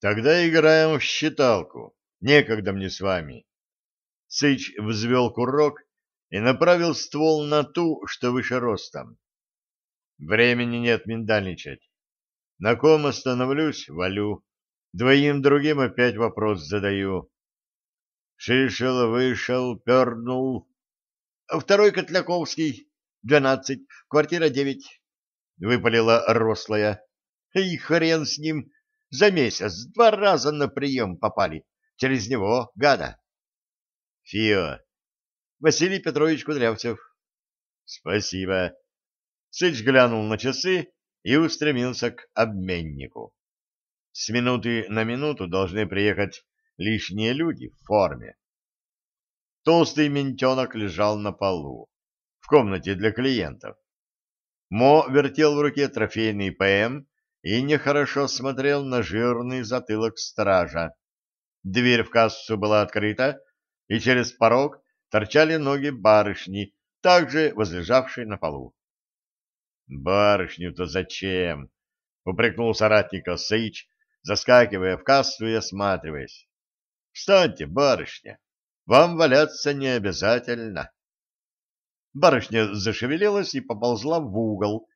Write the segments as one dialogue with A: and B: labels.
A: Тогда играем в считалку. Некогда мне с вами. Сыч взвел курок и направил ствол на ту, что выше ростом. Времени нет миндальничать. На ком остановлюсь, валю. Двоим другим опять вопрос задаю. Шишел, вышел, пернул. Второй Котляковский, двенадцать, квартира девять. Выпалила рослая. И хрен с ним, за месяц два раза на прием попали. Через него, гада. Фио. Василий Петрович Кудрявцев. Спасибо. Сыч глянул на часы и устремился к обменнику. С минуты на минуту должны приехать лишние люди в форме. Толстый ментенок лежал на полу, в комнате для клиентов. Мо вертел в руке трофейный ПМ и нехорошо смотрел на жирный затылок стража. Дверь в кассу была открыта, и через порог торчали ноги барышни, также возлежавшей на полу. «Барышню-то зачем?» — упрекнул соратника Сыч, заскакивая в кассу и осматриваясь. «Встаньте, барышня, вам валяться не обязательно». Барышня зашевелилась и поползла в угол,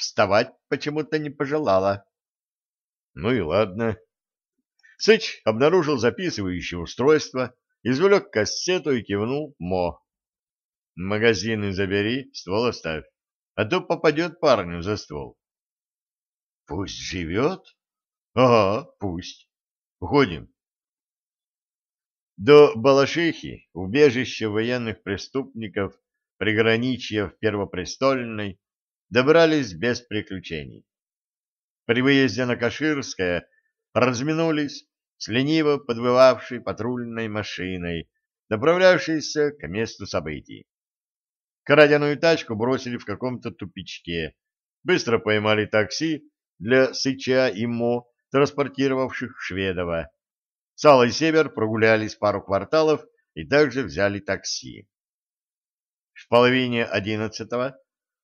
A: вставать почему-то не пожелала. Ну и ладно. Сыч обнаружил записывающее устройство, извлек кассету и кивнул Мо. «Магазины забери, ствол оставь, а то попадет парню за ствол». «Пусть живет?» «Ага, пусть. Уходим». До Балашихи, убежища военных преступников, приграничья в Первопрестольной, добрались без приключений. При выезде на Каширское разминулись с лениво подвывавшей патрульной машиной, направлявшейся к месту событий. Краденую тачку бросили в каком-то тупичке, быстро поймали такси для Сыча и Мо, транспортировавших Шведова. Сало и Север прогулялись пару кварталов и также взяли такси. В половине одиннадцатого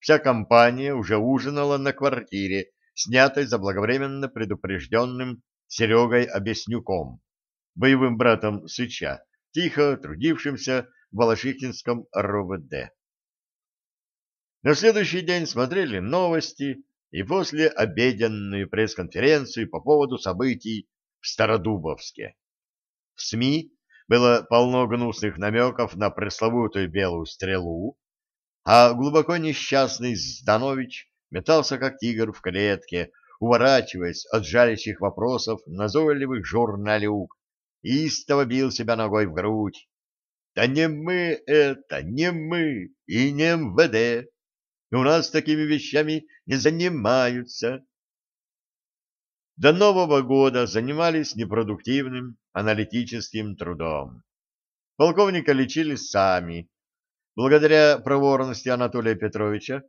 A: вся компания уже ужинала на квартире, снятой заблаговременно предупрежденным Серегой Обеснюком, боевым братом Сыча, тихо трудившимся в Балашихинском РОВД. На следующий день смотрели новости и после обеденную пресс-конференцию по поводу событий в Стародубовске. В СМИ было полно гнусных намеков на пресловутую белую стрелу, а глубоко несчастный Зданович метался как тигр в клетке, уворачиваясь от жалящих вопросов назойливых журналюк, истово бил себя ногой в грудь. «Да не мы это, не мы и не МВД. У нас такими вещами не занимаются». До Нового года занимались непродуктивным аналитическим трудом. Полковника лечили сами, Благодаря проворности Анатолия Петровича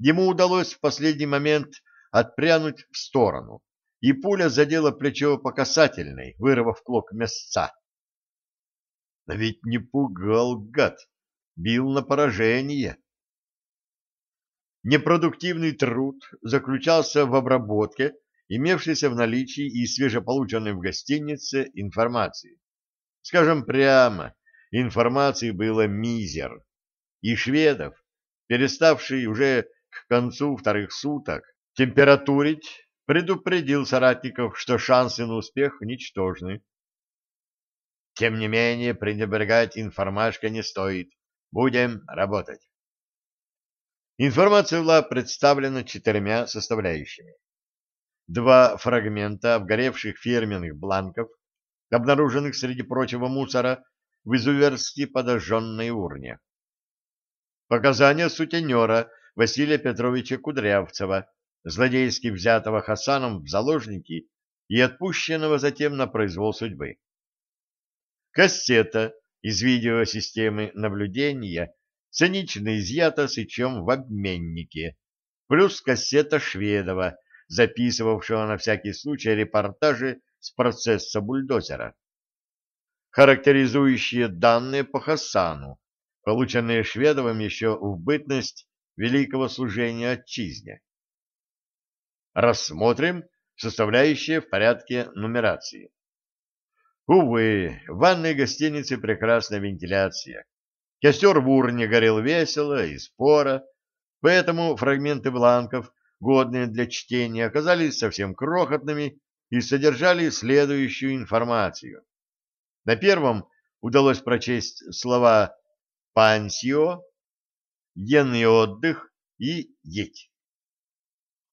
A: ему удалось в последний момент отпрянуть в сторону, и пуля задела плечо по касательной, вырвав клок мясца. Но ведь не пугал гад, бил на поражение. Непродуктивный труд заключался в обработке имевшейся в наличии и свежеполученной в гостинице информации. Скажем прямо, информации было мизер и шведов, переставший уже к концу вторых суток температурить, предупредил соратников, что шансы на успех ничтожны. Тем не менее, пренебрегать информашкой не стоит. Будем работать. Информация была представлена четырьмя составляющими. Два фрагмента обгоревших фирменных бланков, обнаруженных среди прочего мусора в изуверски подожженной урне Показания сутенера Василия Петровича Кудрявцева, злодейски взятого Хасаном в заложники и отпущенного затем на произвол судьбы. Кассета из видеосистемы наблюдения цинично изъята сычом в обменнике, плюс кассета Шведова, записывавшего на всякий случай репортажи с процесса бульдозера. Характеризующие данные по Хасану, полученные Шведовым еще в бытность великого служения отчизне. Рассмотрим составляющие в порядке нумерации. Увы, в ванной гостинице прекрасная вентиляция. Костер в урне горел весело и споро, поэтому фрагменты бланков, годные для чтения, оказались совсем крохотными и содержали следующую информацию. На первом удалось прочесть слова «пансио», «енный отдых» и «еть».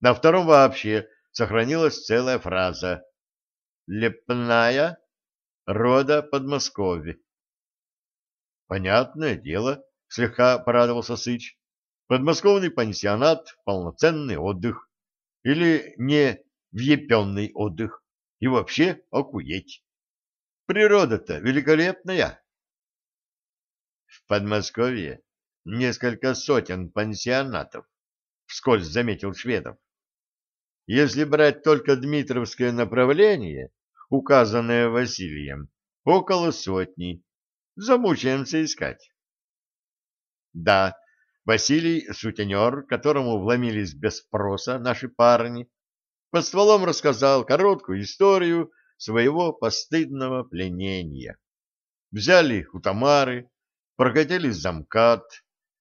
A: На втором вообще сохранилась целая фраза «лепная рода Подмосковья». Понятное дело, слегка порадовался Сыч. Подмосковный пансионат, полноценный отдых. Или не въепенный отдых. И вообще окуеть. Природа-то великолепная. Подмосковье несколько сотен пансионатов, вскользь заметил Шведов. Если брать только Дмитровское направление, указанное Василием, около сотни, Замучаемся искать. Да, Василий — сутенер, которому вломились без спроса наши парни, под стволом рассказал короткую историю своего постыдного пленения. Взяли у Тамары, прокатили замкат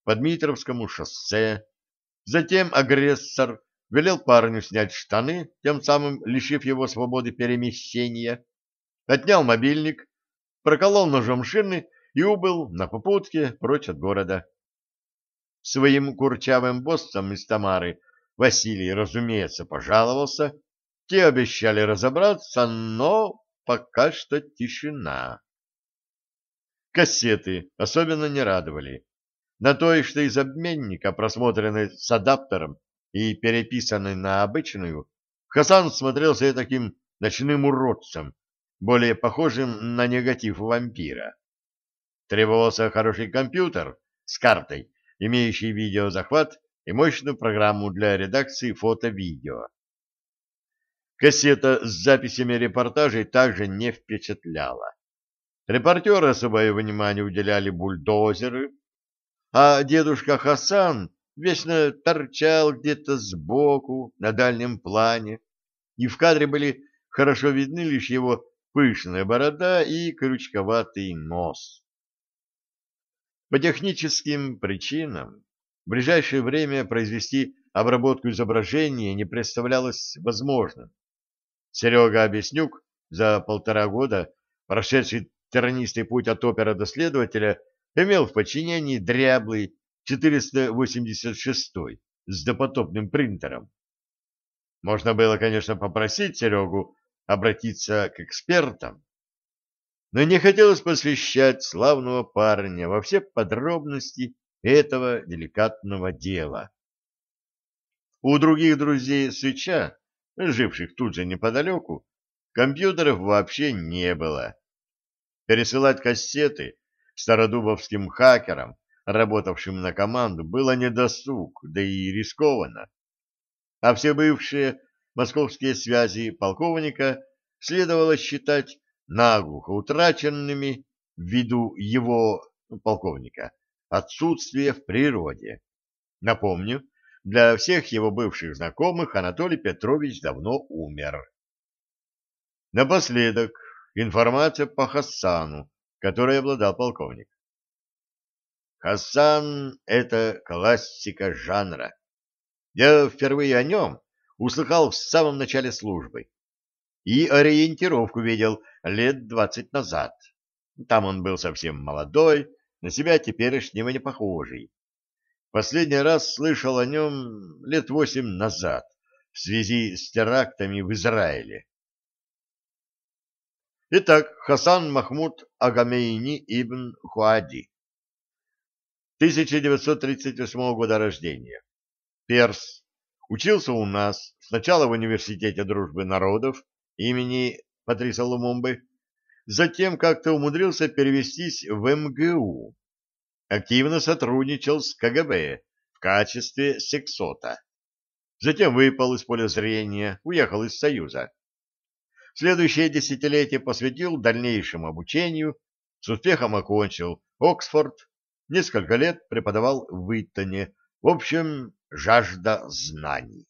A: по Дмитровскому шоссе, затем агрессор велел парню снять штаны, тем самым лишив его свободы перемещения, отнял мобильник проколол ножом шины и убыл на попутке прочь от города. Своим курчавым боссам из Тамары Василий, разумеется, пожаловался. Те обещали разобраться, но пока что тишина. Кассеты особенно не радовали. На той, что из обменника, просмотренной с адаптером и переписанной на обычную, Хасан смотрелся таким ночным уродцем, более похожим на негатив вампира. Требовался хороший компьютер с картой, имеющий видеозахват и мощную программу для редакции фото-видео. Кассета с записями репортажей также не впечатляла. Репортеры особое внимание уделяли бульдозеры, а дедушка Хасан вечно торчал где-то сбоку, на дальнем плане, и в кадре были хорошо видны лишь его пышная борода и крючковатый нос. По техническим причинам в ближайшее время произвести обработку изображения не представлялось возможным. Серега Обеснюк, за полтора года прошедший тернистый путь от опера до следователя, имел в подчинении дряблый 486 с допотопным принтером. Можно было, конечно, попросить Серегу обратиться к экспертам, но не хотелось посвящать славного парня во все подробности этого деликатного дела. У других друзей Сыча, живших тут же неподалеку, компьютеров вообще не было. Пересылать кассеты стародубовским хакерам, работавшим на команду, было недосуг, да и рискованно. А все бывшие московские связи полковника следовало считать наглухо утраченными ввиду его, ну, полковника, отсутствия в природе. Напомню, для всех его бывших знакомых Анатолий Петрович давно умер. Напоследок информация по Хасану, которой обладал полковник. Хасан — это классика жанра. Я впервые о нем услыхал в самом начале службы. И ориентировку видел лет двадцать назад. Там он был совсем молодой, на себя теперешнего не похожий. Последний раз слышал о нем лет восемь назад в связи с терактами в Израиле. Итак, Хасан Махмуд Агамейни ибн Хуади. 1938 года рождения. Перс, Учился у нас сначала в Университете дружбы народов имени Патриса Лумумбы, затем как-то умудрился перевестись в МГУ. Активно сотрудничал с КГБ в качестве сексота. Затем выпал из поля зрения, уехал из Союза. Следующее десятилетие посвятил дальнейшему обучению, с успехом окончил Оксфорд, несколько лет преподавал в Иттоне, в общем, жажда знаний.